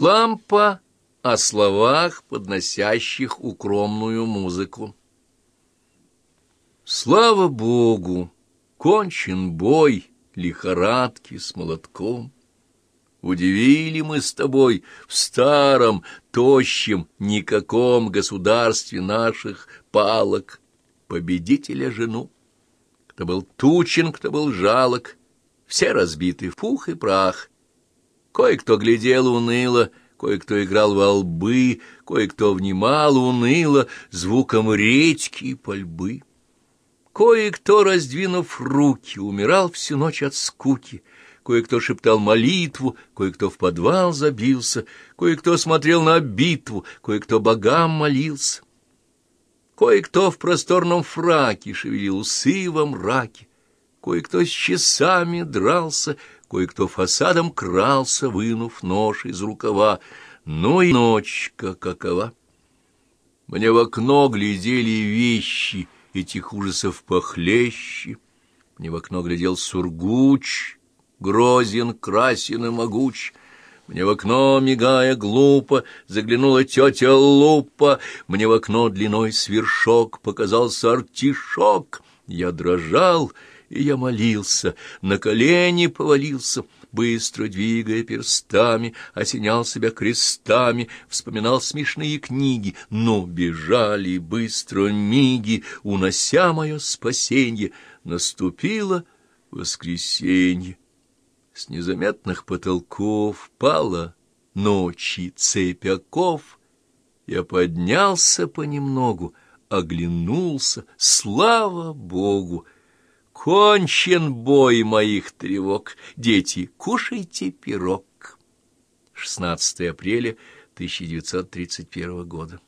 Лампа о словах, подносящих укромную музыку. Слава Богу, кончен бой, лихорадки с молотком. Удивили мы с тобой в старом, тощем, никаком государстве наших палок победителя жену. Кто был тучен, кто был жалок, все разбиты в пух и прах — Кое-кто глядел уныло, кое-кто играл во лбы, кое-кто внимал уныло звуком редьки и пальбы. Кое-кто, раздвинув руки, умирал всю ночь от скуки, кое-кто шептал молитву, кое-кто в подвал забился, кое-кто смотрел на битву, кое-кто богам молился. Кое-кто в просторном фраке шевелил усы во мраке, кое-кто с часами дрался, кое-кто фасадом крался, вынув нож из рукава. Ну и ночка какова! Мне в окно глядели вещи этих ужасов похлеще. Мне в окно глядел Сургуч, грозен, красен и могуч. Мне в окно, мигая глупо, заглянула тетя Лупа. Мне в окно длиной свершок показался артишок. Я дрожал и я молился, на колени повалился, быстро двигая перстами, осенял себя крестами, вспоминал смешные книги, но бежали быстро миги, унося мое спасенье. Наступило воскресенье. С незаметных потолков пала ночи цепь оков. Я поднялся понемногу, оглянулся, слава Богу! Кончен бой моих тревог. Дети, кушайте пирог. 16 апреля 1931 года.